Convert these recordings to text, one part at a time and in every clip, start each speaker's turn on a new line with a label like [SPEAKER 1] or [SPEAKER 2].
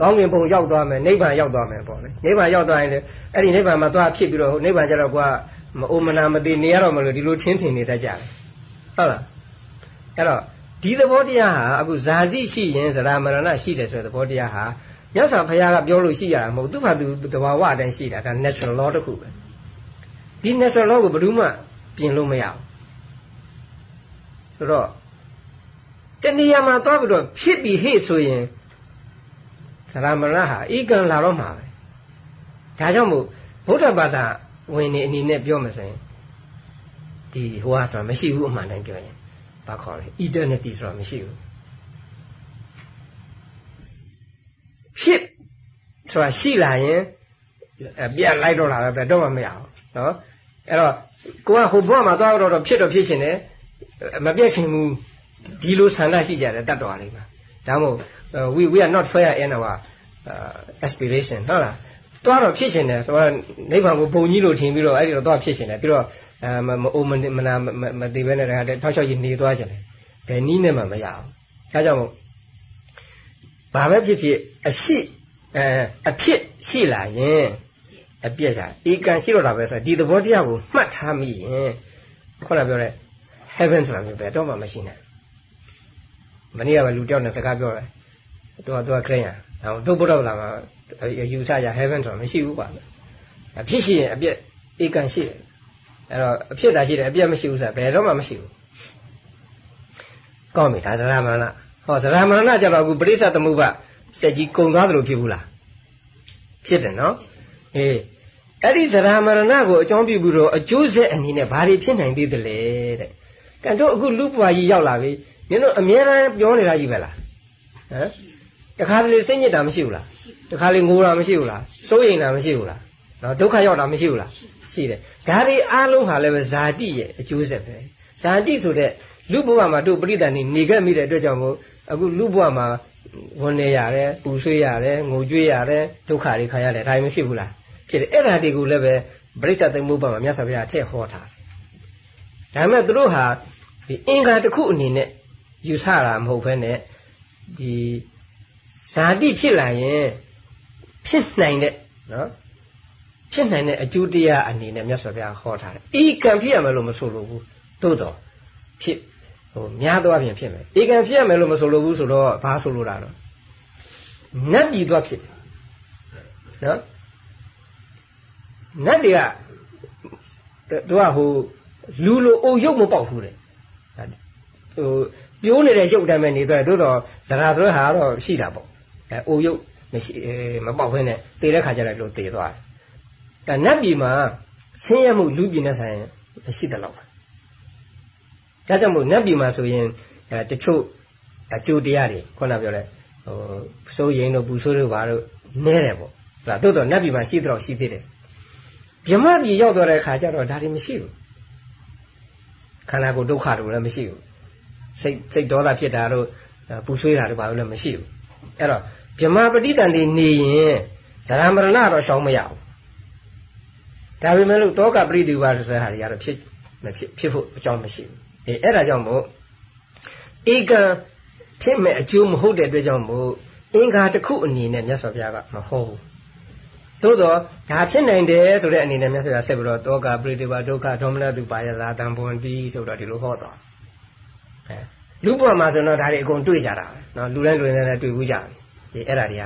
[SPEAKER 1] ကောင်းကင်ဘုံရောက်သွားမယ်နိဗ္ဗာန်ရောက်သွားမယ်ပေါ့လေနိဗ္ဗာန်ရောက်သွားရင်အဲ့ဒီနိဗ္ဗာန်မှာသွားဖြစ်ပြီးတော့နိဗ္ဗာန်ကျတော့ကွာမအိုမနာမသိနေရတော့မလို့ဒီလိုထင်းထင်နေတတ်ကြတယ်ဟုတ်လားအဲ့တော့ဒီသဘောတရားဟာအခုဇာတိရှိရင်ဇရာမရဏရှိတယ်ဆိုတဲ့သဘောတရားဟာမြတ်စွာဘုရားကပြောလို့ရှိရတာမဟုတ်သူ့ဘာသူတဘာဝအတိုင်းရှိတာဒါ natural law တစ်ခုပဲဒီ natural law ကိုဘယ်သူမှပြင်လို့မရဘူးဆိုတော့တဏှာမှာသွားပြီးတော့ဖြစ်ပြီးဟေ့ဆိုရင် သရမရဟာဤကံလာတော့မှာပဲဒါကြောင့်မို့ဗုဒ္ဓဘာသာဝင်နေအနေနဲ့ပြောမှဆိုရင်ဒီဟိုဟာဆိုတာမရှိဘူးအမှန်တမ်းပြောရင်ဘာခေါ်လဲ eternity ဆိုတာမရှိဘူးဖြစ်ဆိုတာရှိလာရင်ပြက်လိုက်တော့လာပဲတော့မှမရဘူးနော်အဲ့တော့ကိုကဟိုဘဝမှာသွားတော့ဖြစ်တော့ဖြစ်ရှင်တယ်မပြည့်ခင်ဘူးဒီလိုဆန္ဒရှိကြတယ်တတ်တော်လေးပါ ဒါမို့ we we are not fair in our uh, aspiration ဟုတ်လားတွားတော့ဖြစ်ရှင်တယ်ဆိုတော့နိဗ္ဗာန်ကိုပုံကြီးလို့ထင်ပြီးတော့အဲ့ဒီတော့တွားဖြစ်ရှင်တယ်ပြီးတော့အဲမအိုမမနာမသိဘဲနဲ့တခါတည်းထောက်ချောက်ကြီးနေသွားကြတယ်ဘယ်နည်းနဲ့မှမရအောင်ဒါကြောင့်မို့ဘာပဲဖြစ်ဖြစ်အရှိအဲအဖြစ်ရှိလာရင်အပြည့်စားဧကန်ရှိတော့တာပဲဆိုဒီသဘောတရားကိုမှတ်ထားမိရင်ခုနပြောတဲ့ heaven ဆိုတာမျိုးပဲတော့မှမရှိနိုင် မနေ့ကပဲလူတယောက်နဲ့စကားပြောတယ်သူကသူကခရင်ဟောတို့ဘုရားလာမှာယူဆကြ heaven ဆိုတာမရှိဘူးကွာအဖြစ်ရှိရင်အပြည့်ဧကန်ရှိတယ်အဲ့တော့အဖြစ်သာရှိတယ်အပြည့်မရှိဘူးဆိုတာဘယ်တော့မှမရှိဘူးကောင်းပြီဒါသရမဏဟောသရမဏကြတော့အခုပရိစ္ဆသမုပ္ပါတက်ကြီးကုံသွားသလိုဖြစ်ဘူးလားဖြစ်တယ်နော်အေးအဲ့ဒီသရမဏကိုအကြောင်းပြုပြီးတော့အကျိုးဆက်အနေနဲ့ဘာတွေဖြစ်နိုင်သေးသလဲတဲ့ကံတို့အခုလူပွားကြီးရောက်လာပြီ မင်းတို့အမြဲတမ်းပြောနေတာကြီးပဲလားဟမ်တခါတလေစိတ်ညစ်တာမရှိဘူးလားတခါလေငိုတာမရှိဘူးလားစိုးရိမ်တာမရှိဘူးလားနော်ဒုက္ခရောက်တာမရှိဘူးလားရှိတယ်ဒါတွေအားလုံးဟာလည်းပဲဇာတိရဲ့အကျိုးဆက်ပဲဇာတိဆိုတဲ့လူဘဝမှာတို့ပြိတ္တန်နေနေခဲ့မိတဲ့အတွက်ကြောင့်မို့အခုလူဘဝမှာဝန်နေရတယ်ပူဆွေးရတယ်ငိုကြွေးရတယ်ဒုက္ခတွေခံရတယ်ဒါမှမရှိဘူးလားဖြစ်တယ်အဲ့ဒါတွေကိုလည်းပဲပရိစ္ဆသိမ္မုပ္ပါမှာမြတ်စွာဘုရားထည့်ဟောထားတယ်ဒါပေမဲ့သူတို့ဟာဒီအင်္ဂါတစ်ခုအနေနဲ့ ယူဆတာမဟုတ်ဘဲနဲ့ဒီဇာတိဖြစ်လာရင်ဖြစ်နိုင်တဲ့နော်ဖြစ်နိုင်တဲ့အကျိုးတရားအနေနဲ့မြတ်စွာဘုရားဟောထားတယ်။ဤကံဖြစ်ရမယ်လို့မဆိုလိုဘူး။သို့တော့ဖြစ်ဟိုများသောအားဖြင့်ဖြစ်မယ်။ဤကံဖြစ်ရမယ်လို့မဆိုလိုဘူးဆိုတော့ဘာဆိုလိုတာတော့နတ်ပြည်သွားဖြစ်တယ်။နော်နတ်တွေကတို့ကဟိုလူလိုအုံရုပ်မပေါက်ဘူးတဲ့။ဟို ပြိုးနေတဲ့ရုပ်တိုင်းပဲနေသွားတို့တော့ဇရာဆိုတဲ့ဟာတော့ရှိတာပေါ့။အဲအုံရုပ်မရှိမပေါက်ဘဲနဲ့တည်တဲ့ခါကျတော့လို့တည်သွားတယ်ဒါနတ်ပြည်မှာဆင်းရဲမှုလူပြည်နဲ့ဆိုင်မရှိတယ်လို့ပါဒါကြောင့်မို့နတ်ပြည်မှာဆိုရင်အဲတချို့အကျိုးတရားတွေခုနပြောတဲ့ဟိုစိုးရင်တို့ပူဆိုးတို့ဘာတို့နဲတယ်ပေါ့ဒါတို့တော့နတ်ပြည်မှာရှိတော့ရှိသေးတယ်မြမပြည်ရောက်တော့တဲ့အခါကျတော့ဒါတွေမရှိဘူးခန္ဓာကိုယ်ဒုက္ခတို့လည်းမရှိဘူး စိတ်စိတ်ဒေါသဖြစ်တာတို့ပူဆွေးတာတို့ဘာလို့လည်းမရှိဘူးအဲ့တော့မြမပဋိတန်တွေနေရင်ဇာမရဏတော့ရှောင်မရဘူးဒါပေမဲ့လို့တောကပရိဒီဝါဆိုတဲ့ဟာတွေကတော့ဖြစ်မဖြစ်ဖြစ်ဖို့အကြောင်းမရှိဘူးအဲအဲ့ဒါကြောင့်မို့ဧကံဖြစ်မဲ့အကျိုးမဟုတ်တဲ့အတွက်ကြောင့်မို့အင်္ဂါတစ်ခုအနေနဲ့မြတ်စွာဘုရားကမဟုတ်ဘူးသို့တော့ဒါဖြစ်နိုင်တယ်ဆိုတဲ့အနေနဲ့မြတ်စွာဘုရားဆက်ပြီးတော့တောကပရိဒီဝါဒုက္ခဒေါမနတုပါယလာတံဘွန်တိဆိုတော့ဒီလိုဟောသွား အဲလူဘဝမှာဆိုတော့ဒါတွေအကုန်တွေ့ကြတာပဲနော်လူတိုင်းလူတိုင်းလည်းတွေ့ဘူးကြတယ်ဒီအဲ့ဒါတွေက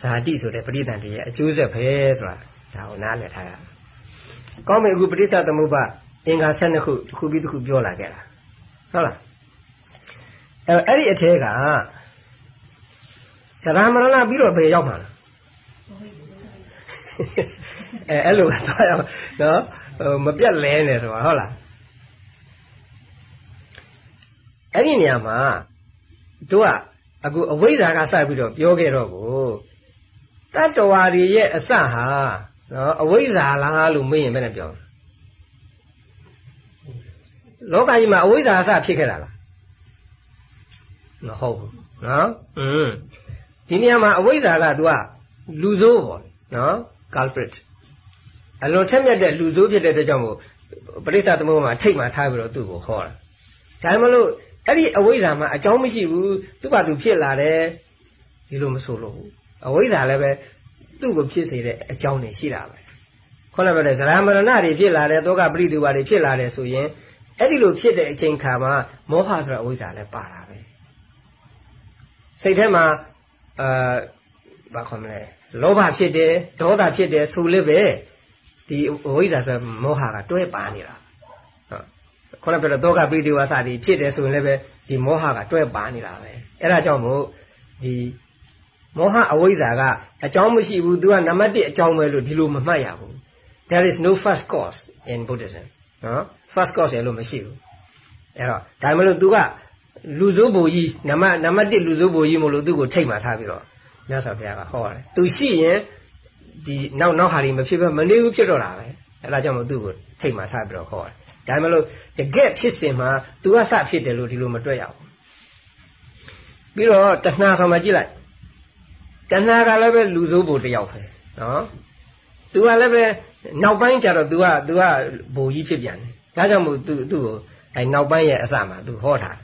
[SPEAKER 1] ဇာတိဆိုတဲ့ပရိသန်တွေရဲ့အကျိုးဆက်ပဲဆိုတာဒါကိုနားလည်ထားရအောင်ကောင်းပြီအခုပဋိစ္စသမုပ္ပါအင်္ဂါ12ခုတစ်ခုပြီးတစ်ခုပြောလာခဲ့တာဟုတ်လားအဲအဲ့ဒီအထဲကသရမရဏပြီးတော့ဘယ်ရောက်မှာလဲအဲအဲ့လိုသွားရနော်မပြတ်လဲနေဆိုတာဟုတ်လား အဲ့ဒီနေရာမှာတို့ကအခုအဝိဇ္ဇာကစပြီးတော့ပြောခဲ့တော့ကိုတတ္တဝါတွေရဲ့အစဟာနော်အဝိဇ္ဇာလားလို့မေးရင်ဘယ်နဲ့ပြောလောကကြီးမှာအဝိဇ္ဇာအစဖြစ်ခဲ့တာလားမဟုတ်ဘူးနော်อืมဒီနေရာမှာအဝိဇ္ဇာကသူကလူဆိုးပေါ့နော် culprit အလွန်ထက်မြက်တဲ့လူဆိုးဖြစ်တဲ့အတွက်ကြောင့်မို့ပရိစ္ဆသမုပ္ပါမှာထိတ်မှထားပြီးတော့သူ့ကိုဟောတာဒါမှမလို့ အဲ့ဒီအဝိဇ္ဇာမှာအကြောင်းမရှိဘူးသူ့ဘာသူဖြစ်လာတယ်ဒီလိုမဆိုလို့ဘူးအဝိဇ္ဇာလည်းပဲသူ့ကိုဖြစ်စေတဲ့အကြောင်းတွေရှိတာပဲခုနကပြောတဲ့ဇရာမရဏတွေဖြစ်လာတယ်တောကပရိဒီဝါတွေဖြစ်လာတယ်ဆိုရင်အဲ့ဒီလိုဖြစ်တဲ့အချိန်ခါမှာမောဟဆိုတာအဝိဇ္ဇာလည်းပါတာပဲစိတ်ထဲမှာအာဘာခေါ်မလဲလောဘဖြစ်တယ်ဒေါသဖြစ်တယ်ဆိုလည်းပဲဒီအဝိဇ္ဇာဆိုမောဟကတွဲပါနေတာဟုတ် ခုနပြောတဲ့တောကပိဋိဝါစတွေဖြစ်တယ်ဆိုရင်လည်းပဲဒီမောဟကတွဲပါနေတာပဲအဲ့ဒါကြောင့်မို့ဒီမောဟအဝိဇ္ဇာကအကြောင်းမရှိဘူးသူကနံပါတ်1အကြောင်းပဲလို့ဒီလိုမမှတ်ရဘူး there is no first cause in buddhism နော် first cause ရလို့မရှိဘူးအဲ့တော့ဒါမှမဟုတ်သူကလူစိုးဘူကြီးနံပါတ်နံပါတ်1လူစိုးဘူကြီးမို့လို့သူ့ကိုထိတ်မှထားပြီးတော့မြတ်စွာဘုရားကဟောတယ်သူရှိရင်ဒီနောက်နောက်ဟာတွေမဖြစ်ဘဲမနေဘူးဖြစ်တော့တာပဲအဲ့ဒါကြောင့်မို့သူ့ကိုထိတ်မှထားပြီးတော့ဟောတယ် ဒါမှမဟုတ်တကယ်ဖြစ်စဉ်မှာသူကစဖြစ်တယ်လို့ဒီလိုမတွေ့ရဘူးပြီးတော့တဏှာဆောင်မှကြည့်လိုက်တဏှာကလည်းပဲလူစိုးဘူတယောက်ပဲနော်သူကလည်းပဲနောက်ပိုင်းကျတော့ तू က तू ကဘိုလ်ကြီးဖြစ်ပြန်တယ်ဒါကြောင့်မို့ तू သူ့ကိုအဲနောက်ပိုင်းရဲ့အစမှာ तू ဟောထား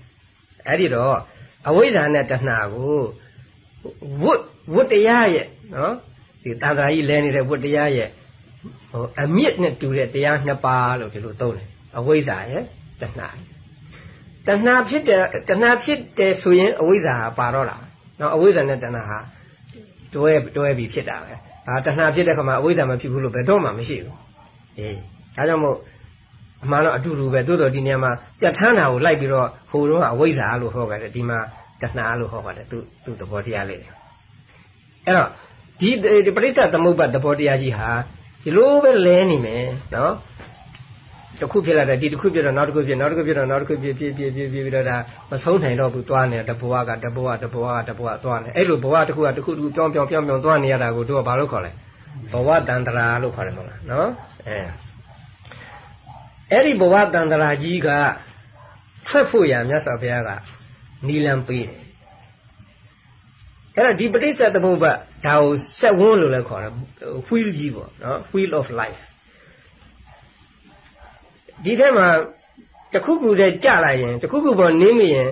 [SPEAKER 1] အဲ့ဒီတော့အဝိဇ္ဇာနဲ့တဏှာကိုဝတ်ဝတ်တရားရဲ့နော်ဒီတာသာကြီးလဲနေတဲ့ဝတ်တရားရဲ့ဟိုအမြင့်နဲ့တူတဲ့တရားနှစ်ပါးလို့ဒီလိုသုံးတယ် အဝိဇ္ဇာရဲ့တဏှာတဏှာဖြစ်တယ်တဏှာဖြစ်တယ်ဆိုရင်အဝိဇ္ဇာပါတော့လားနော်အဝိဇ္ဇာနဲ့တဏှာဟာတွဲတွဲပြီးဖြစ်တာပဲအာတဏှာဖြစ်တဲ့ခါမှာအဝိဇ္ဇာမဖြစ်ဘူးလို့ဘယ်တော့မှမရှိဘူးအေးဒါကြောင့်မို့အမှန်တော့အတူတူပဲတိုးတော်ဒီနေရာမှာပြဋ္ဌာန်းတာကိုလိုက်ပြီးတော့ဟိုတော့အဝိဇ္ဇာလို့ဟောကြတယ်ဒီမှာတဏှာလို့ဟောပါတယ်သူသူသဘောတရားလေးအဲ့တော့ဒီပရိစ္ဆသမုပ္ပါသဘောတရားကြီးဟာဒီလိုပဲလဲနေမယ်နော် တစ်ခုဖြစ်လာတယ်ဒီတစ်ခုဖြစ်တော့နောက်တစ်ခုဖြစ်နောက်တစ်ခုဖြစ်တော့နောက်တစ်ခုဖြစ်ဖြစ်ဖြစ်ဖြစ်ဖြစ်ပြီးတော့ဒါမဆုံးနိုင်တော့ဘူးသွားနေတဘဝကတဘဝတဘဝကတဘဝသွားနေအဲ့လိုဘဝတစ်ခုကတစ်ခုတစ်ခုပြောင်းပြောင်းပြောင်းပြောင်းသွားနေရတာကိုတို့ကဘာလို့ခေါ်လဲဘဝတန်တရာလို့ခေါ်တယ်မဟုတ်လားနော်အဲအဲ့ဒီဘဝတန်တရာကြီးကထွက်ဖို့ရမြတ်စွာဘုရားကနီလံပေးတယ်အဲ့တော့ဒီပဋိစ္စသမုပ္ပါဒါကိုဆက်ဝန်းလို့လည်းခေါ်တယ် wheel ကြီးပေါ့နော် wheel of life ဒီထဲမှာတခုခုတည်းကြလိုက်ရင်တခုခုပေါ်နင်းမိရင်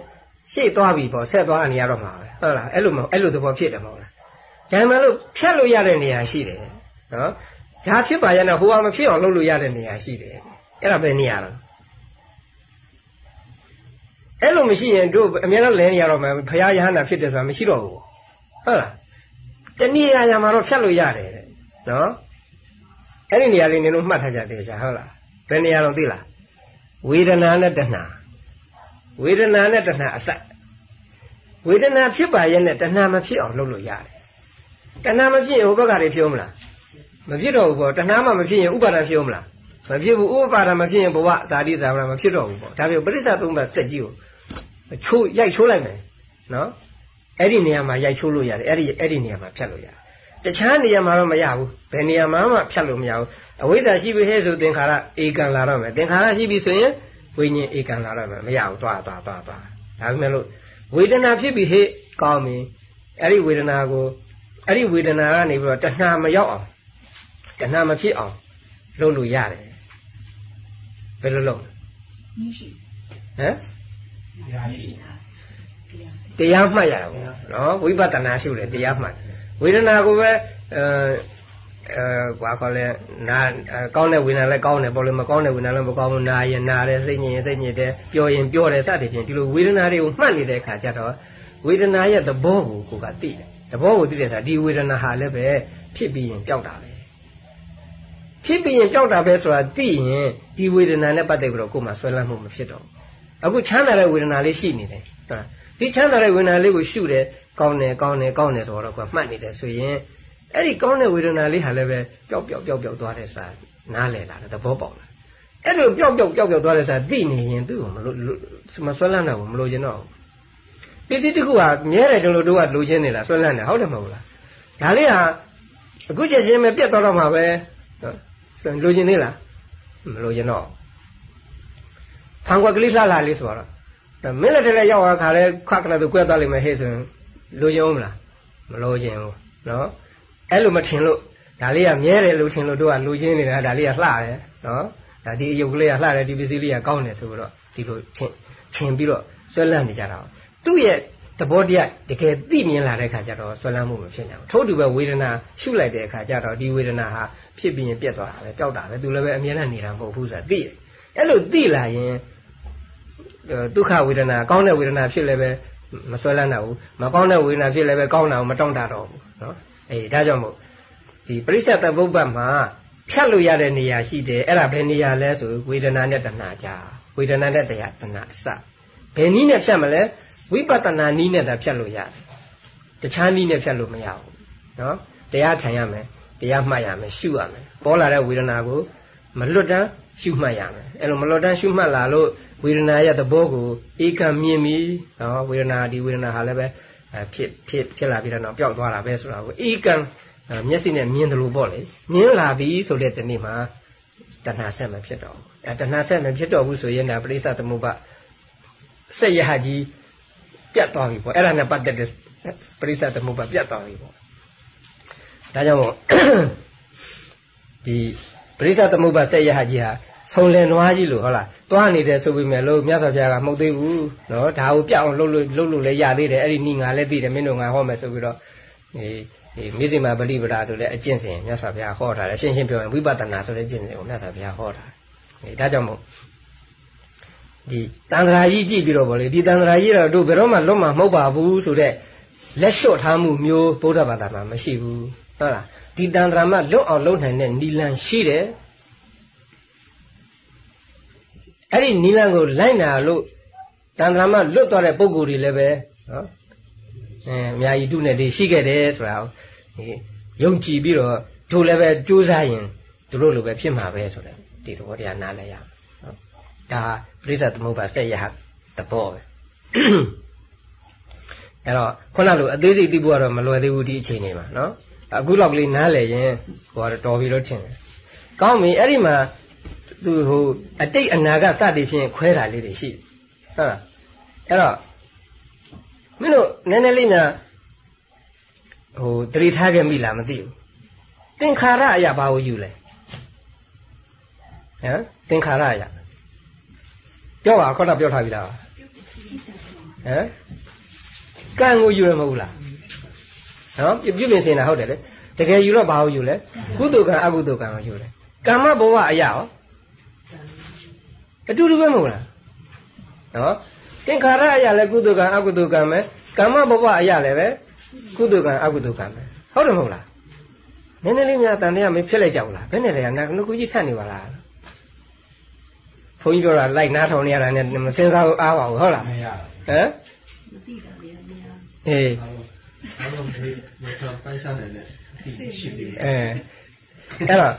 [SPEAKER 1] ရှေ့သွားပြီပေါ့ဆက်သွားနေရတော့မှာပဲဟုတ်လားအဲ့လိုမဟုတ်အဲ့လိုသဘောဖြစ်တယ်မဟုတ်လားဒါမှမဟုတ်ဖြတ်လို့ရတဲ့နေရာရှိတယ်နော်ဒါဖြစ်ပါရဲ့နဲ့ဟိုကမဖြစ်အောင်လုပ်လို့ရတဲ့နေရာရှိတယ်အဲ့ဒါပဲနေရာတော့အဲ့လိုမရှိရင်တို့အများနဲ့လဲနေရတော့မှာဘုရားယဟန္တာဖြစ်တယ်ဆိုတာမရှိတော့ဘူးဟုတ်လားတနည်းအားရမှာတော့ဖြတ်လို့ရတယ်တဲ့နော်အဲ့ဒီနေရာလေးနင်တို့မှတ်ထားကြတယ်ကြာဟုတ်လားဘ ယ်နေရာတော့သိလားဝေဒနာနဲ့တဏှာဝေဒနာနဲ့တဏှာအစဝေဒနာဖြစ်ပါရဲ့နဲ့တဏှာမဖြစ်အောင်လုပ်လို့ရတယ်တဏှာမဖြစ်ရင်ဟိုဘက်ကတွေဖြိုးမလားမဖြစ်တော့ဘူးပေါ့တဏှာမှမဖြစ်ရင်ဥပါဒံဖြိုးမလားမဖြစ်ဘူးဥပါဒံမဖြစ်ရင်ဘဝဇာတိဇာဝရမဖြစ်တော့ဘူးပေါ့ဒါပြောပရိစ္ဆသုံးပါစက်ကြီးကိုချိုးရိုက်ချိုးလိုက်မယ်နော်အဲ့ဒီနေရာမှာရိုက်ချိုးလို့ရတယ်အဲ့ဒီအဲ့ဒီနေရာမှာဖြတ်လို့ရတယ် တခြားနေရာမှာတော့မရဘူးဘယ်နေရာမှာမှဖြတ်လို့မရဘူးအဝိဇ္ဇာရှိပြီဟဲ့ဆိုသင်္ခါရဧကံလာတော့မယ်သင်္ခါရရှိပြီဆိုရင်ဝိညာဉ်ဧကံလာတော့မယ်မရဘူးတွားတွားတွားတွားဒါပေမဲ့လို့ဝေဒနာဖြစ်ပြီဟဲ့ကောင်းပြီအဲ့ဒီဝေဒနာကိုအဲ့ဒီဝေဒနာကနေပြီးတော့တဏှာမရောက်အောင်တဏှာမဖြစ်အောင်လုပ်လို့ရတယ်ဘယ်လိုလုပ်ဟမ်တရားမှတ်ရအောင်နော်ဝိပဿနာရှုတယ်တရားမှတ် ဝေဒနာကိုပဲအဲအဲဘာခေါ်လဲနာကောင်းတဲ့ဝေဒနာလည်းကောင်းတယ်ပေါ့လေမကောင်းတဲ့ဝေဒနာလည်းမကောင်းဘူးနာရင်နာတယ်စိတ်ညစ်ရင်စိတ်ညစ်တယ်ပျော်ရင်ပျော်တယ်စသဖြင့်ဒီလိုဝေဒနာတွေကိုမှတ်နေတဲ့အခါကျတော့ဝေဒနာရဲ့သဘောကိုကိုကသိတယ်သဘောကိုသိတယ်ဆိုတာဒီဝေဒနာဟာလည်းပဲဖြစ်ပြီးရင်ပျောက်တာပဲဖြစ်ပြီးရင်ပျောက်တာပဲဆိုတာသိရင်ဒီဝေဒနာနဲ့ပတ်သက်ပြီးတော့ကိုယ်မှဆွဲလန်းမှုမဖြစ်တော့ဘူးအခုချမ်းသာတဲ့ဝေဒနာလေးရှိနေတယ်ဟုတ်ဒီချမ်းသာတဲ့ဝေဒနာလေးကိုရှုတယ် ကောင်းတယ်ကောင်းတယ်ကောင်းတယ်ဆိုတော့ကိုယ်မှတ်နေတယ်ဆိုရင်အဲ့ဒီကောင်းတဲ့ဝေဒနာလေးဟာလည်းပဲပျောက်ပျောက်ပျောက်ပျောက်သွားတယ်ဆိုတာနားလည်လာတယ်သဘောပေါက်လာအဲ့လိုပျောက်ပျောက်ပျောက်ပျောက်သွားတယ်ဆိုတာသိနေရင်သူ့ကိုမလို့မဆွဲလန်းတော့ဘူးမလို့ခြင်းတော့ပစ္စည်းတစ်ခုဟာမြဲတယ်ကျွန်တော်တို့ကလိုချင်နေတာဆွဲလန်းတယ်ဟုတ်တယ်မဟုတ်လားဒါလေးဟာအခုချက်ချင်းပဲပြတ်သွားတော့မှာပဲလိုချင်သေးလားမလိုချင်တော့ဖန်ကွက်ကလေးလှလာလေးဆိုတော့မင်းလက်ထဲရောက်သွားခါလဲခွက်ကလေးသူကွက်သွားလိမ့်မယ်ဟဲ့ဆိုရင် လိုချင်ဦးမလားမလိုချင်ဘူးနော်အဲ့လိုမထင်လို့ဒါလေးကမြဲတယ်လို့ထင်လို့တို့ကလူချင်းနေတာဒါလေးကလှတယ်နော်ဒါဒီအယုတ်ကလေးကလှတယ်ဒီပစ္စည်းလေးကကောင်းတယ်ဆိုတော့ဒီလိုထင်ထင်ပြီးတော့ဆွဲလန့်နေကြတာသူ့ရဲ့သသဘောတရားတကယ်သိမြင်လာတဲ့ခါကျတော့ဆွဲလန်းမှုမဖြစ်နိုင်ဘူးထို့တူပဲဝေဒနာရှုလိုက်တဲ့အခါကျတော့ဒီဝေဒနာဟာဖြစ်ပြီးရင်ပြတ်သွားတာပဲပျောက်တာပဲသူလည်းပဲအမြဲတမ်းနေတာမဟုတ်ဘူးဆိုတာသိတယ်အဲ့လိုသိလာရင်ဒုက္ခဝေဒနာကောင်းတဲ့ဝေဒနာဖြစ်လည်းပဲ မဆွဲလန်းတော့ဘူးမကောင်းတဲ့ဝေဒနာဖြစ်လည်းပဲကောင်းတာကိုမတောင့်တတော့ဘူးနော်အေးဒါကြောင့်မို့ဒီပရိစ္ဆေသပုပ္ပတ်မှာဖြတ်လို့ရတဲ့နေရာရှိတယ်အဲ့ဒါဘယ်နေရာလဲဆိုဝေဒနာနဲ့တဏှာကြားဝေဒနာနဲ့တရားတဏှာအစဘယ်နည်းနဲ့ဖြတ်မလဲဝိပဿနာနည်းနဲ့သာဖြတ်လို့ရတယ်တခြားနည်းနဲ့ဖြတ်လို့မရဘူးနော်တရားခံရမယ်တရားမှတ်ရမယ်ရှုရမယ်ပေါ်လာတဲ့ဝေဒနာကိုမလွတ်တမ်းရှုမှတ်ရမယ်အဲ့လိုမလွတ်တမ်းရှုမှတ်လာလို့ ဝေဒနာရဲ့သဘောကိုဧကံမြင်ပြီနော်ဝေဒနာဒီဝေဒနာဟာလည်းပဲဖြစ်ဖြစ်ဖြစ်လာပြီးတော့ပျောက်သွားတာပဲဆိုတာကိုဧကံမျက်စိနဲ့မြင်တယ်လို့ပေါ့လေမြင်လာပြီဆိုတဲ့တနေ့မှာတဏှာဆက်မဖြစ်တော့ဘူးအဲတဏှာဆက်မဖြစ်တော့ဘူးဆိုရင်ဒါပရိစ္ဆသမုပ္ပါဆက်ရဟကြီးပြတ်သွားပြီပေါ့အဲ့ဒါနဲ့ပတ်သက်တဲ့ပရိစ္ဆသမုပ္ပါပြတ်သွားပြီပေါ့ဒါကြောင့်မို့ဒီပရိစ္ဆသမုပ္ပါဆက်ရဟကြီးဟာ ဆုံလင်နွားကြီးလို့ဟုတ်လားတွားနေတယ်ဆိုပေမဲ့လို့မြတ်စွာဘုရားကမဟုတ်သေးဘူးနော်ဒါကိုပြအောင်လှုပ်လို့လှုပ်လို့လည်းရသေးတယ်အဲ့ဒီနီငါလည်းသိတယ်မင်းတို့ငါဟောမယ်ဆိုပြီးတော့ဒီဒီမိစိမာပရိပဒါဆိုတဲ့အကျင့်စဉ်မြတ်စွာဘုရားဟောထားတယ်ရှင်းရှင်းပြောရင်ဝိပဿနာဆိုတဲ့အကျင့်စဉ်ကိုမြတ်စွာဘုရားဟောထားတယ်ဒါကြောင့်မို့ဒီတန်ត្រာကြီးကြည့်ပြီးတော့ဗောလေဒီတန်ត្រာကြီးတော့တို့ဘယ်တော့မှလွတ်မှာမဟုတ်ပါဘူးဆိုတဲ့လက်လျှော့ထားမှုမျိုးဗုဒ္ဓဘာသာမှာမရှိဘူးဟုတ်လားဒီတန်ត្រာမှလွတ်အောင်လုပ်နိုင်တဲ့နီလန်ရှိတယ် အဲ့ဒီနီလန်ကိုလိုက်နာလို့တန်ត្រာမှလွတ်သွားတဲ့ပုံကိုယ်တွေလည်းပဲနော်အဲအများကြီးတုနဲ့တွေရှိခဲ့တယ်ဆိုတာဒီယုံကြည်ပြီးတော့တို့လည်းပဲကြိုးစားရင်တို့လိုပဲဖြစ်မှာပဲဆိုတဲ့ဒီသဘောတရားနားလဲရအောင်နော်ဒါပရိစ္ဆသမုပ္ပါဆက်ရဟသဘောပဲအဲ့တော့ခုနလိုအသေးစိတ်သိဖို့ကတော့မလွယ်သေးဘူးဒီအချိန်နေမှာနော်အခုလောက်ကလေးနားလဲရင်ဟိုကတော့တော်ပြီလို့ထင်တယ်ကောင်းပြီအဲ့ဒီမှာ သူဟိုအတိတ်အနာကစသည်ဖြင့်ခွဲတာလေးတွေရှိဟုတ်လားအဲ့တော့မင်းတို့နည်းနည်းလေးညာဟိုတတိထားခဲ့မိလားမသိဘူးသင်္ခါရအရာဘာကိုယူလဲဟမ်သင်္ခါရအရာပြောပါခေါက်တာပြောထားပြီလားဟမ်ကံကိုယူရမဟုတ်လားနော်ပြုပြင်စင်တာဟုတ်တယ်လေတကယ်ယူတော့ဘာကိုယူလဲကုသိုလ်ကံအကုသိုလ်ကံကိုယူတယ်ကမ္မဘဝအရာရော အတူတူပဲမဟုတ်လားနော်သင်္ခါရအရာလည်းကုသိုလ်ကံအကုသိုလ်ကံပဲကမ္မဘဝအရာလည်းပဲကုသိုလ်ကံအကုသိုလ်ကံပဲဟုတ်တယ်မဟုတ်လားနည်းနည်းလေးများတန်တရားမဖြစ်လိုက်ကြဘူးလားဘယ်နဲ့လဲငါကခုကြီးထက်နေပါလားဘုန်းကြီးပြောတာလိုက်နားထောင်နေရတာနဲ့မစင်စားဘူးအားပါဘူးဟုတ်လားဟမ်မသိတာလေအေးဘာလို့ဒီပိုက်စားတယ်လဲရှိပြီအဲအဲ့တော့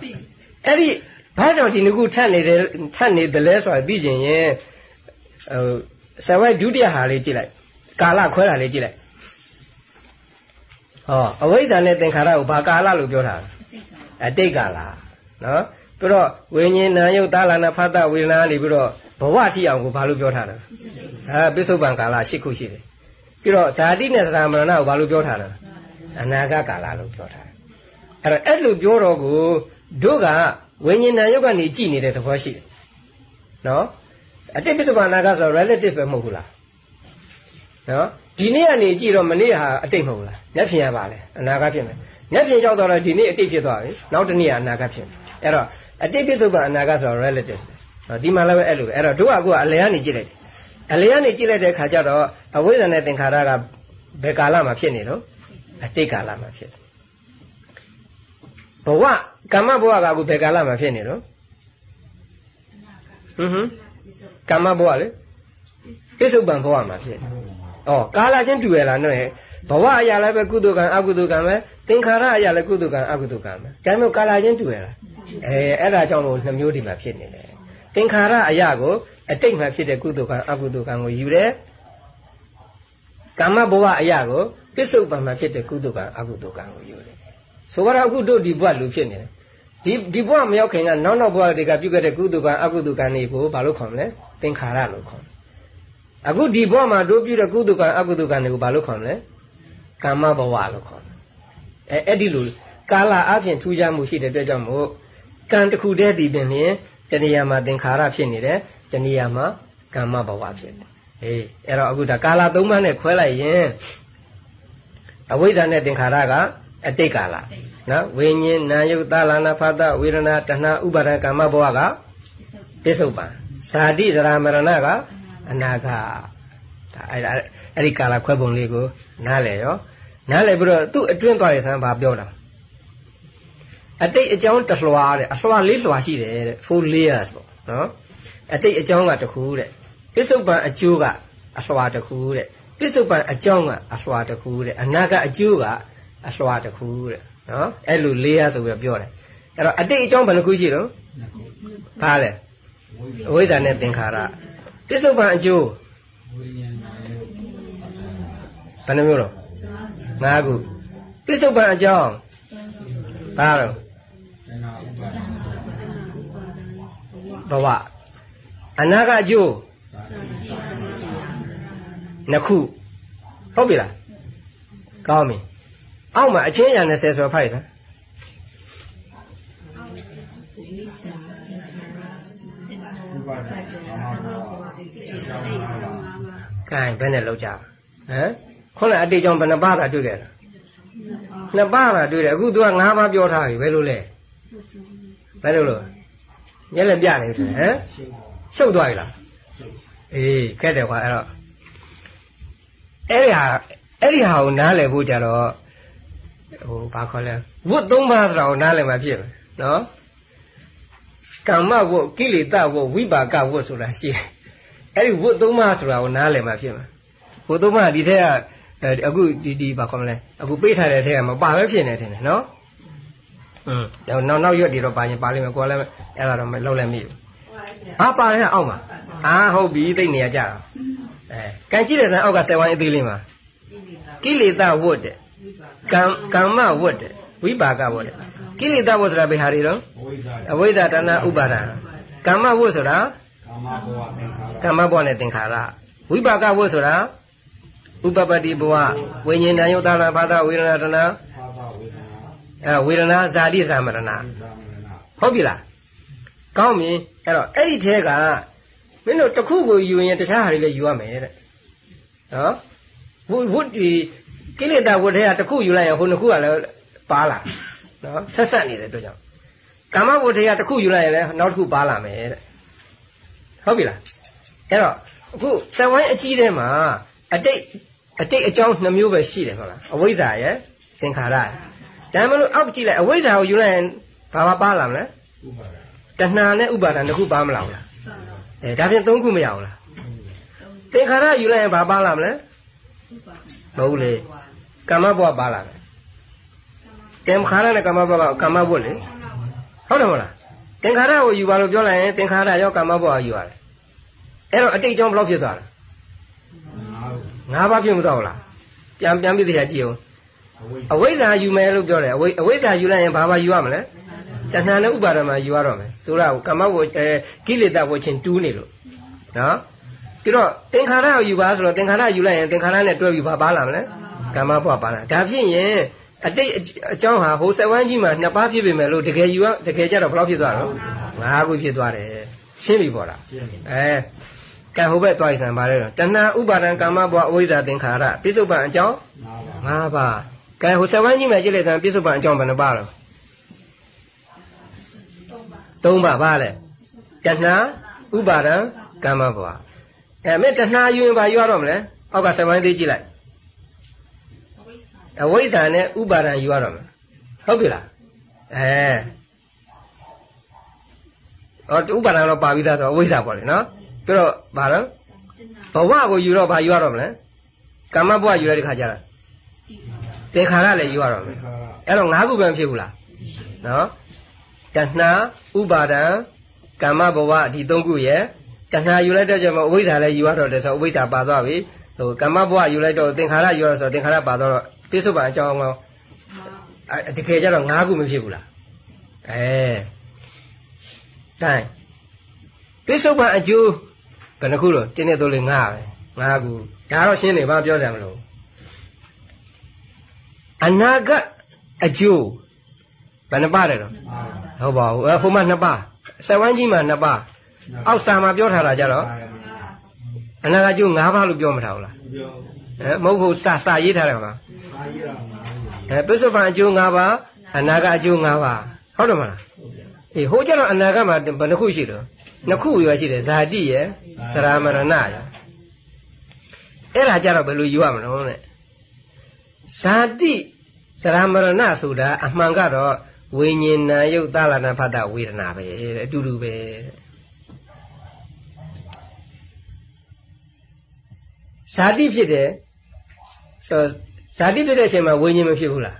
[SPEAKER 1] အဲ့ဒီ ဘာကြောင့်ဒီငခုထက်နေတယ်ထက်နေတယ်လဲဆိုတာသိကျင်ရင်ဟိုဆဝဲဒုတိယဟာလေးကြည့်လိုက်ကာလခွဲတာလေးကြည့်လိုက်ဟောအဝိဇ္ဇာနဲ့သင်္ခါရကိုဘာကာလလို့ပြောတာအတိတ်ကာလနော်ပြီးတော့ဝိညာဉ်နာယုတ်တာလနာဖတ်တဝေဒနာနေပြီးတော့ဘဝထိအောင်ကိုဘာလို့ပြောထားလဲအဲပစ္စုပန်ကာလ၈ခုရှိတယ်ပြီးတော့ဇာတိနဲ့သရမရဏကိုဘာလို့ပြောထားလဲအနာဂတ်ကာလလို့ပြောထားတယ်အဲ့တော့အဲ့လိုပြောတော့ကိုတို့က ဝိညာဉ်နာယုတ်ကနေကြည်နေတဲ့သဘောရှိတယ်နော်အတိတ်ပစ္စုပန်အနာဂတ်ဆို relative ပဲမဟုတ်ဘူးလားနော်ဒီနေ့ကနေကြည့်တော့မနေ့ဟာအတိတ်မဟုတ်လားညက်ဖြင်ရပါလေအနာဂတ်ဖြစ်မယ်ညက်ဖြင်လျှောက်တော့ဒီနေ့အတိတ်ဖြစ်သွားပြီနောက်တနေ့ကအနာဂတ်ဖြစ်မယ်အဲ့တော့အတိတ်ပစ္စုပန်အနာဂတ်ဆိုတော့ relative နော်ဒီမှာလည်းပဲအဲ့လိုပဲအဲ့တော့တို့ကအခုကအလယ်ကနေကြည့်လိုက်အလယ်ကနေကြည့်လိုက်တဲ့ခါကျတော့အဝိဇ္ဇာနဲ့သင်္ခါရကဘယ်ကာလမှာဖြစ်နေတော့အတိတ်ကာလမှာဖြစ်တယ် ဘဝကမ္မဘဝကအခုဘယ်ကာလမှာဖြစ်နေတော့ဟွန်းဟွန်းကမ္မဘဝလေပြစ္ဆုတ်ပံဘဝမှာဖြစ်တယ်။ဩကာလချင်းတူရလားနော်ဘဝအရာလည်းပဲကုသိုလ်ကံအကုသိုလ်ကံပဲသင်္ခါရအရာလည်းကုသိုလ်ကံအကုသိုလ်ကံပဲ။ဒါမျိုးကာလချင်းတူရလား။အဲအဲ့ဒါကြောင့်လို့နှမျိုးဒီမှာဖြစ်နေတယ်။သင်္ခါရအရာကိုအတိတ်မှာဖြစ်တဲ့ကုသိုလ်ကံအကုသိုလ်ကံကိုယူတယ်။ကာမဘဝအရာကိုပစ္စုပန်မှာဖြစ်တဲ့ကုသိုလ်ကံအကုသိုလ်ကံကိုယူတယ်။ ဆိုတော့အခုတို့ဒီဘဝလူဖြစ်နေတယ်။ဒီဒီဘဝမရောက်ခင်ကနောက်နောက်ဘဝတွေကပြုခဲ့တဲ့ကုသိုလ်ကံအကုသိုလ်ကံတွေကိုဘာလို့ခေါ်မလဲ။သင်္ခါရလို့ခေါ်တယ်အခုဒီဘဝမှာတို့ပြုတဲ့ကုသကံအကုသကံတွေကိုဘာလို့ခေါ်မလဲကာမဘဝလို့ခေါ်တယ်အဲအဲ့ဒီလိုကာလအပြင်ထူးခြားမှုရှိတဲ့အတွက်ကြောင့်မို့ကံတစ်ခုတည်းဒီပင်လျင်တဏှာမှာသင်္ခါရဖြစ်နေတယ်တဏှာမှာကာမဘဝဖြစ်တယ်အေးအဲ့တော့အခုဒါကာလသုံးပါးနဲ့ခွဲလိုက်ရင်အဝိဇ္ဇာနဲ့သင်္ခါရက အတိတ်ကာလနော်ဝိညာဉ်နာယုသလနာဖတ်တဝေဒနာတဏှာဥပါဒံကာမဘဝကပစ္စုပန်ဇာတိဇရာမရဏကအနာဂတ်ဒါအဲ့အဲ့ဒီကာလခွဲပုံလေးကိုနားလည်ရောနားလည်ပြီးတော့သူ့အတွင်းသွားရစမ်းဘာပြောတာအတိတ်အကြောင်းတလွှာတဲ့အလွှာလေးလွှာရှိတယ်တဲ့ full layers ပေါ့နော်အတိတ်အကြောင်းကတခုတဲ့ပစ္စုပန်အကျိုးကအလွှာတခုတဲ့ပစ္စုပန်အကြောင်းကအလွှာတခုတဲ့အနာဂတ်အကျိုးက အလွှာတခုတဲ့နော်အဲ့လို layer ဆိုပြီးပြောတယ်အဲ့တော့အတိတ်အကြောင်းဘယ်နှခုရှိတော့ဘာလဲအဝိဇ္ဇာနဲ့သင်္ခါရပစ္စုပန်အကျိုးဘယ်နှမျိုးတော့ငါးခုပစ္စုပန်အကြောင်းဘာတော့ဘဝအနာဂတ်အကျိုးနှစ်ခုဟုတ်ပြီလားကောင်းပြီ အောက်မှာအချင်းရ20ဆိုဖိုက်စမ်းကဲဘယ်နဲ့လောက်ကြဟမ်ခုနအတိတ်ကြောင့်ဘယ်နှပါးသာတွေ့တယ်နှစ်ပါးသာတွေ့တယ်အခု तू က၅ပါးပြောထားပြီဘယ်လိုလဲဘယ်လိုလို့ညက်လက်ပြနေဆိုဟမ်ရှုပ်သွားပြီလားအေးခက်တယ်ကွာအဲ့တော့အဲ့ဒီဟာအဲ့ဒီဟာကိုနားလည်ဖို့ကြတော့ ဟိုဘာခေါ်လဲဝတ်သုံးပါးဆိုတာကိုနားလည်မှဖြစ်မယ်နော်ကမ္မဝတ်ကိလေသာဝတ်ဝိပါကဝတ်ဆိုတာရှိတယ်အဲ့ဒီဝတ်သုံးပါးဆိုတာကိုနားလည်မှဖြစ်မယ်ဝတ်သုံးပါးဒီထက်ကအခုဒီဒီဘာခေါ်မလဲအခုပေးထားတဲ့ထက်ကမပါပဲဖြစ်နေတယ်နော်อืมနောက်နောက်ရွက်တွေတော့ပါရင်ပါလိမ့်မယ်ကိုယ်လည်းအဲ့ဒါတော့မလောက်လည်းမရဘူးဟာပါရဲ့အောက်မှာအာဟုတ်ပြီသိနေရကြတာအဲကန်ကြည့်တဲ့ဆန်းအောက်က7ဝိုင်းအသေးလေးမှာကိလေသာဝတ်တဲ့ ကံကမ္မဝတ်တဲ့ဝိပါကဝတ်တဲ့ကိလေသာဝတ်ဆိုတာဘယ်ဟာတွေတော့အဝိဇ္ဇာတဏှဥပါဒံကမ္မဝတ်ဆိုတာကမ္မဘဝနဲ့သင်္ခါရဝိပါကဝတ်ဆိုတာဥပပတ္တိဘဝဝိညာဉ်တန်ယုတ်တာဘာသာဝေဒနာတဏအဲဝေဒနာဇာတိသမရဏဟုတ်ပြီလားကောင်းပြီအဲ့တော့အဲ့ဒီထဲကမင်းတို့တစ်ခုကိုယူရင်တခြားဟာတွေလည်းယူရမယ်တဲ့နော်ဝုဝုဒီ ကိလေသာဝတ်ထဲကတစ်ခုယူလိုက်ရင်ဟိုနှစ်ခုကလည်းပါလာနော်ဆက်ဆက်နေတဲ့အတွက်ကြောင့်ကာမဝတ်ထဲကတစ်ခုယူလိုက်ရင်လည်းနောက်တစ်ခုပါလာမယ်တဲ့ဟုတ်ပြီလားအဲ့တော့အခုစံဝိုင်းအကြီးထဲမှာအတိတ်အတိတ်အကြောင်းနှမျိုးပဲရှိတယ်ဟုတ်လားအဝိဇ္ဇာရဲ့သင်္ခါရဒါမှမဟုတ်အောက်ကြည့်လိုက်အဝိဇ္ဇာကိုယူလိုက်ရင်ဘာမှပါလာမလဲတဏှာနဲ့ဥပါဒံတစ်ခုပါမလာဘူးလားအဲဒါဖြင့်သုံးခုမရဘူးလားသင်္ခါရယူလိုက်ရင်ဘာပါလာမလဲ မဟုတ်လေကာမဘဝပါလာတယ်ကံခါရနဲ့ကာမဘဝကကာမဘဝလေဟုတ်တယ်မဟုတ်လားသင်္ခါရကိုယူပါလို့ပြောလိုက်ရင်သင်္ခါရရောကာမဘဝယူရတယ်အဲ့တော့အတိတ်ကြောင့်ဘယ်လောက်ဖြစ်သွားလဲငါးပါးဖြစ်မသွားဘူးလားပြန်ပြန်ပြီးတရားကြည့်အောင်အဝိဇ္ဇာယူမယ်လို့ပြောတယ်အဝိအဝိဇ္ဇာယူလိုက်ရင်ဘာမှယူရမလဲတဏှာနဲ့ဥပါဒမှာယူရတော့မယ်သူကကမ္မဝအဲကိလေသာဝချင်းတူးနေလို့နော် ပြီးတော့သင်္ခါရကိုယူပါဆိုတော့သင်္ခါရယူလိုက်ရင်သင်္ခါရနဲ့တွဲပြီးဘာပါလာမလဲကမ္မဘဝပါလာဒါဖြစ်ရင်အတိတ်အကြောင်းဟာဟိုစက်ဝန်းကြီးမှာနှစ်ပါးဖြစ်ပေမဲ့လို့တကယ်ယူရတကယ်ကြတော့ဘယ်လောက်ဖြစ်သွားတော့ငါးခုဖြစ်သွားတယ်ရှင်းပြီပေါ့လားအဲကံဟိုဘက်တွိုက်ဆံပါလေတော့တဏှာဥပါဒံကာမဘဝအဝိဇ္ဇာသင်္ခါရပြစ္ဆုတ်ပံအကြောင်း၅ပါးကဲဟိုစက်ဝန်းကြီးမှာကြည့်လိုက်ဆံပြစ္ဆုတ်ပံအကြောင်းဘယ်နှပါတော့၃ပါးပါလေတဏှာဥပါဒံကာမဘဝ အဲမဲ့တဏှာယူရင်ဘာယူရတော့မလဲအောက်ကစက်ဝန်းသေးကြည့်လိုက်အဝိဇ္ဇာနဲ့ဥပါဒံယူရတော့မယ်ဟုတ်ပြီလားအဲဟောဥပါဒံတော့ပါပြီးသားဆိုအဝိဇ္ဇာပေါ့လေနော်ပြီးတော့ဘာလဲဘဝကိုယူတော့ဘာယူရတော့မလဲကာမဘဝယူရတဲ့ခါကျတော့သင်္ခါရလည်းယူရတော့မယ်အဲ့တော့၅ခုပဲဖြစ်ဘူးလားနော်တဏှာဥပါဒံကာမဘဝဒီ၃ခုရဲ့ တဏှာယူလိုက်တော့ကျမှအဝိဇ္ဇာလည်းယူရတော့တယ်ဆိုအဝိဇ္ဇာပါသွားပြီဟိုကာမဘဝယူလိုက်တော့သင်္ခါရယူရဆိုသင်္ခါရပါတော့ပြစ္ဆုတ်ပါအကြောင်းကောအဲတကယ်ကျတော့၅ခုမဖြစ်ဘူးလားအဲတိုင်းပြစ္ဆုတ်ပါအကျိုးဘယ်နှခုတော့တင်းနဲ့သုံးလေးငါပဲငါခုဒါတော့ရှင်းနေဘာပြောကြမလို့အနာဂတ်အကျိုးဘယ်နှပါလဲတော့ဟုတ်ပါဘူးအဲဟိုမှာနှစ်ပါစက်ဝန်းကြီးမှာနှစ်ပါ အောက်စာမှာပြောထားတာကြတော့အနာဂတ်ကျိုး၅ပါးလို့ပြောမထားဘူးလားအဲမဟုတ်ဘူးစာစာရေးထားတယ်မလား
[SPEAKER 2] စာရေးတာမှာ
[SPEAKER 1] အဲပစ္စုပန်အကျိုး၅ပါးအနာဂတ်အကျိုး၅ပါးဟုတ်တယ်မလားအေးဟိုကျတော့အနာဂတ်မှာဘယ်နှခုရှိတော့နှစ်ခုရွာရှိတယ်ဇာတိရယ်သရမရဏရယ်အဲ့ဒါကြတော့ဘယ်လိုယူရမလို့လဲဇာတိသရမရဏဆိုတာအမှန်ကတော့ဝိညာဉ်နာယုတ်သလနာဖတ်တဝေဒနာပဲအတူတူပဲ ဇာတိဖြစ်တယ်ဆိုဇာတိဖြစ်တဲ့အချိန်မှာဝိညာဉ်မဖြစ်ဘူးလား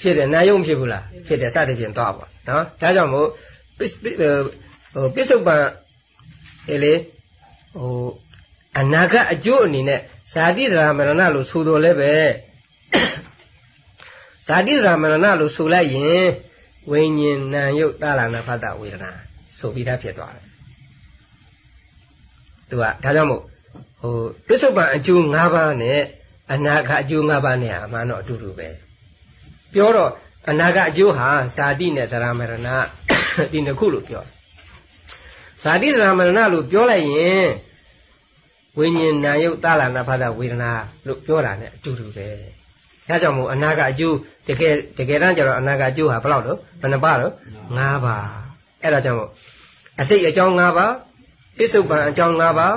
[SPEAKER 1] ဖြစ်တယ်နာယုံဖြစ်ဘူးလားဖြစ်တယ်စသဖြင့်သွားပါနော်ဒါကြောင့်မို့ဟိုပစ္စုပန်အဲလေဟိုအနာဂတ်အကျိုးအနေနဲ့ဇာတိဒရာမရဏလို့ဆိုတော်လဲပဲဇာတိဒရာမရဏလို့ဆိုလိုက်ရင်ဝိညာဉ်နာယုတ်တာလနာဖတ်တဝေဒနာဆိုပြီးသားဖြစ်သွားတယ်သူကဒါကြောင့်မို့ ဟိုပစ္စုပန်အကျိုး၅ပါးနဲ့အနာဂတ်အကျိုး၅ပါးနဲ့အမှန်တော့အတူတူပဲပြောတော့အနာဂတ်အကျိုးဟာဇာတိနဲ့သရမရဏဒီနှစ်ခုလို့ပြောဇာတိသရမရဏလို့ပြောလိုက်ရင်ဝိညာဉ်နာယုတ်တာလနာဖသဝေဒနာလို့ပြောတာ ਨੇ အတူတူပဲဒါကြောင့်မို့အနာဂတ်အကျိုးတကယ်တကယ်တမ်းကျတော့အနာဂတ်အကျိုးဟာဘယ်လောက်တော့ဘယ်နှပါတော့၅ပါးအဲ့ဒါကြောင့်မို့အတိတ်အကြောင်း၅ပါးပစ္စုပန်အကြောင်း၅ပါး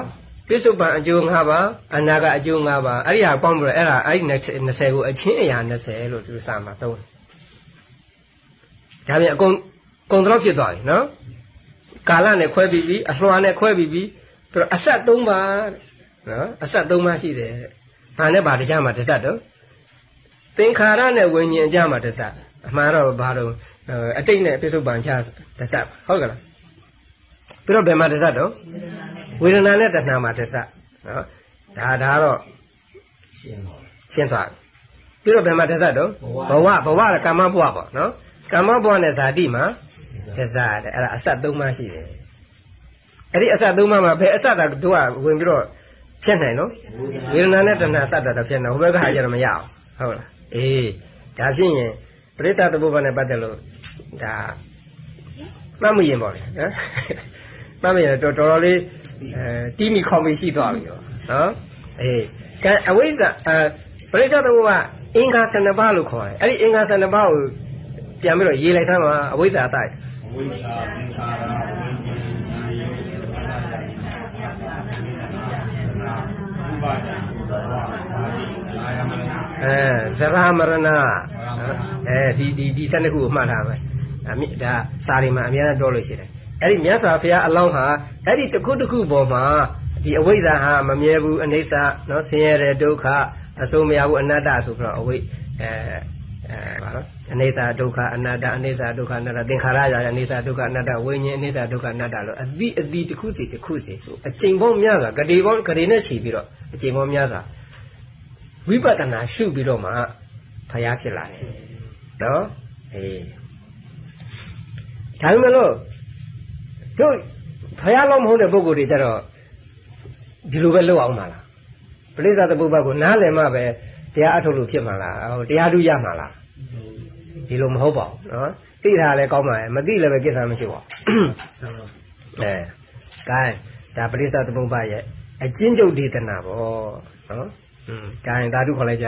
[SPEAKER 1] ပစ္စုပန်အကျိုး၅ပါးအနာဂတ်အကျိုး၅ပါးအဲ့ဒီဟာပေါင်းပြီးတော့အဲ့ဒါအဲ့ဒီ20ကိုအချင်းအရာ20လို့သူစာမှာသုံးတယ်ဒါပြန်အကုန်အကုန်တော့ဖြစ်သွားပြီနော်ကာလနဲ့ခွဲပြီးပြီအလွှာနဲ့ခွဲပြီးပြီပြီးတော့အဆက်၃ပါးနော်အဆက်၃ပါးရှိတယ်။ဘာနဲ့ဘာတရားမှာတစ်ဆက်တော့သင်္ခါရနဲ့ဝိညာဉ်အကြမှာတစ်ဆက်အမှန်တော့ဘာတော့အတိတ်နဲ့ပြစ္ဆုတ်ပံချတစ်ဆက်ဟုတ်ကလား ပြီးတော့ဘယ်မှာတစ်ဆက်တော့ဝေဒနာနဲ့တဏှာမှာတစ်ဆက်နော်ဒါဒါတော့ရှင်းသွားပြီးတော့ဘယ်မှာတစ်ဆက်တော့ဘဝဘဝကကာမဘဝပေါ့နော်ကာမဘဝနဲ့ဇာတိမှာတစ်ဆက်တဲ့အဲ့ဒါအဆက်၃ပါးရှိတယ်အဲ့ဒီအဆက်၃ပါးမှာဘယ်အဆက်တာတို့ကဝင်ပြီးတော့ဖြစ်နိုင်နော်ဝေဒနာနဲ့တဏှာတတ်တာတော့ဖြစ်နေဟိုဘက်ကဟာကျတော့မရအောင်ဟုတ်လားအေးဒါဖြစ်ရင်ပရိသတ်တပုပ္ပနဲ့ပတ်သက်လို့ဒါမှတ်မရင်ပေါ့လေနော် မှတ်မရင်တော်တော်လေးအဲတီးမီခေါ်မီရှိသွားပြီနော်အေးကံအဝိဇ္ဇအဲပရိသတ်တပုပ္ပအင်္ဂါ12ပါးလို့ခေါ်တယ်အဲ့ဒီအင်္ဂါ12ပါးကိုပြန်ပြီးတော့ရေးလိုက်သမ်းပါအဝိဇ္ဇာအတိုက်အဝိဇ္ဇာသင်္ခါရဝိညာဉ်နာယုတ်ဥပါဒံအဲဇရာမရဏအဲဒီဒီဒီ12ခုကိုမှတ်ထားမယ်အမိဒါစာရီမှာအများနဲ့ပြောလို့ရှိတယ် အဲ့ဒီမြတ်စွာဘုရားအလောင်းဟာအဲ့ဒီတစ်ခုတစ်ခုပေါ်မှာဒီအဝိဇ္ဇာဟာမမြဲဘူးအနိစ္စနော်ဆင်းရဲတဲ့ဒုက္ခအဆုံးမရဘူးအနတ္တဆိုပြီးတော့အဝိအဲအဲဘာလို့အနိစ္စဒုက္ခအနတ္တအနိစ္စဒုက္ခအနတ္တသင်္ခါရရာအနိစ္စဒုက္ခအနတ္တဝိညာဉ်အနိစ္စဒုက္ခအနတ္တလို့အသီးအသီးတစ်ခုစီတစ်ခုစီအချိန်ပေါင်းများစွာဂတိပေါင်းဂတိနဲ့ချီပြီးတော့အချိန်ပေါင်းများစွာဝိပဿနာရှုပြီးတော့မှဖျားဖြစ်လာတယ်နော်အေးဒါပေမဲ့လို့တို့ ဖျားလုံးမဟုတ်တဲ့ပုဂ္ဂိုလ်တွေကြတော့ဒီလိုပဲလုပ်အောင်ပါလားပရိစ္ဆသပုပ္ပကိုနားလည်မှပဲတရားအထုတ်လို့ဖြစ်မှာလားဟိုတရားဓုရမှာလားဒီလိုမဟုတ်ပါဘူးနော်သိတာလည်းကောင်းပါရဲ့မသိလည်းပဲကိစ္စမရှိပါဘူးအဲဒါဒါပရိစ္ဆသပုပ္ပရဲ့အကျဉ်းချုပ်ဒေသနာပေါ့နော်อืมဒါရင်ဓာတုခေါ်လိုက်ကြ